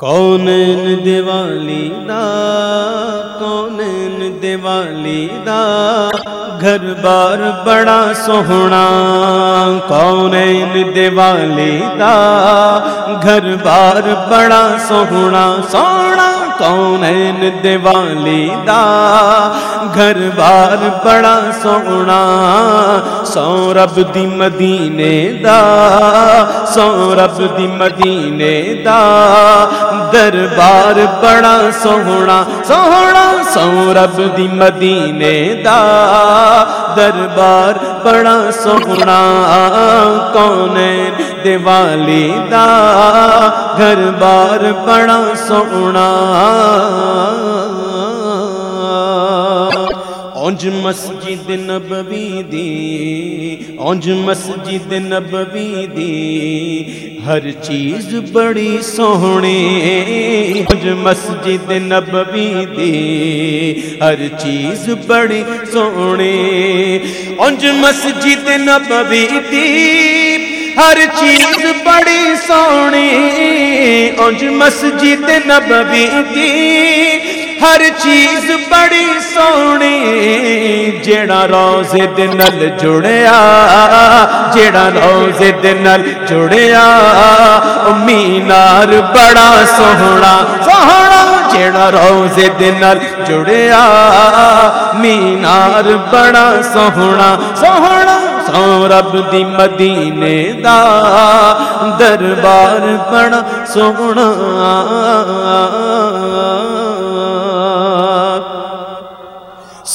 کون دیوالی دا؟ کون دیوالی دا؟ گھر بار بڑا سوہنا کون دیوالی دا؟ گھر بار بڑا سوہنا سونا کونین دیوالی دا؟ گھر بار بڑا سونا سورب دی مدینے دا سورب دی مدینے دا۔ دربار بڑا سونا سونا سورب دی مدینے دا۔ دربار بڑا سونا کون دیوالی دا گھر بار بڑا سونا۔ اونج مسجد نبوی دی، اونج مسجد نبوی دی۔ ہر چیز بڑی سونی اونج مسجد نبوی دی۔ ہر چیز بڑی سونی اونج مسجد نبوی دی۔ ہر چیز بڑی سونی اونج مسجد نبوی دی۔ ہر چیز بڑی سونی، جیڑا روزے دنل جڑیا، جیڑا روزے دنل جڑیا مینار بڑا سوہنا سوہنا، جیڑا روزے دنل جڑیا مینار بڑا سوہنا سوہنا، سو رب دی مدینے دا دربار بڑا سوہنا۔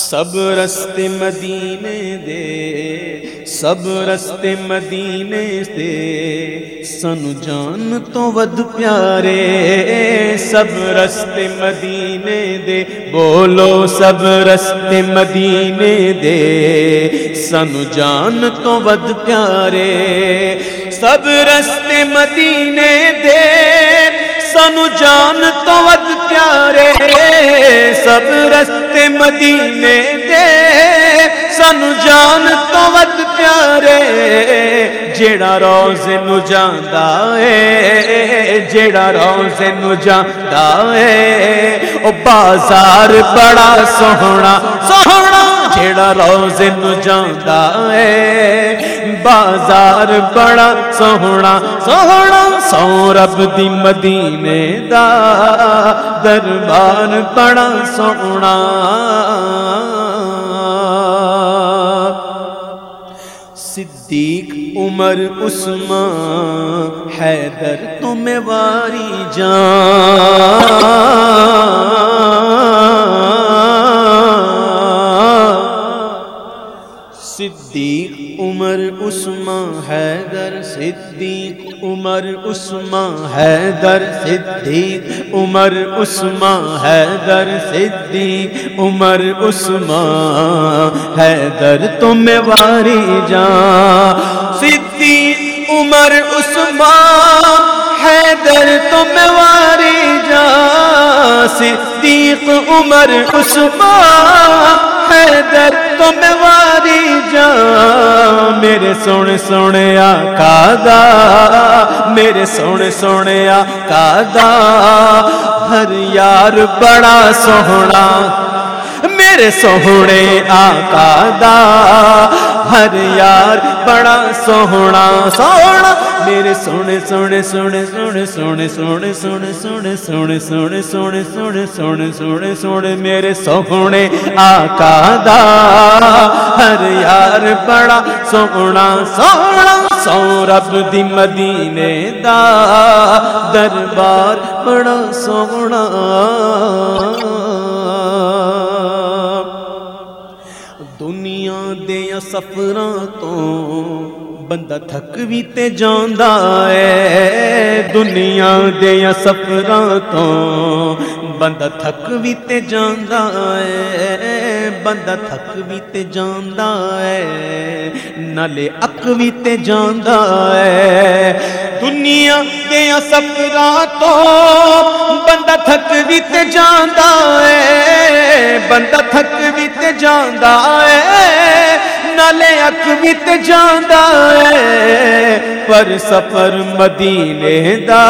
سب رستے مدینے دے، سب رستے مدینے دے۔ سن جان تو ود پیارے، سب رستے مدینے دے۔ بولو سب رستے مدینے دے۔ سن جان تو ود پیارے، سب رستے مدینے دے۔ سانو جان تو ود پیارے سب رستے مدینے دے۔ سانو جان تو ود پیارے، جیڑا روز نو جاندا ہے، جیڑا روز نو جاندا ہے۔ او بازار بڑا سوہنا سوہنا جیڑا روز نو جاندا ہے۔ بازار بڑا سوہنا سوہنا سو رب دی مدینے دا۔ دربار بڑا سونا صدیق عمر عثمان، حیدر تمہیں واری جان۔ صدیق عمر عثمان حیدر، صدیق عمر عثمان حیدر، صدیق عمر عثمان حیدر، صدیق عمر عثمان حیدر، تم واری جان۔ صدیق عمر عثمان حیدر، تم واری جان۔ صدیق عمر عثمان حیدر، تم واری جا میرے سونے سونے آقا دا میرے سونے سونے آقا دا ہر یار بڑا سونا میرے سونے آقا دا ہر یار بڑا سوہنا سوہنا میرے سونے سونے سونے سونے سونے سونے سونے سونے سونے سونے سونے سونے سونے سونے سونے میرے سونے آقا دا ہر یار بڑا سونا سونا سو رب دی مدینے دا دربار بڑا سونا دنیا دیا سفراں تو بندہ تھک بھی تے جاندا ہے دنیا دیا سفراں تو بندہ تھک بھی تے جاندا ہے بندہ تھک بھی تے جاندا ہے نالے اک بھی تے جاندا ہے دنیا دیا سفراں تو بندہ تھک بھی تے جاندا ہے بندہ تھک بھی تے جاندا ہے نالے اک بھی تے جاندا ہے پر سفر مدینے دا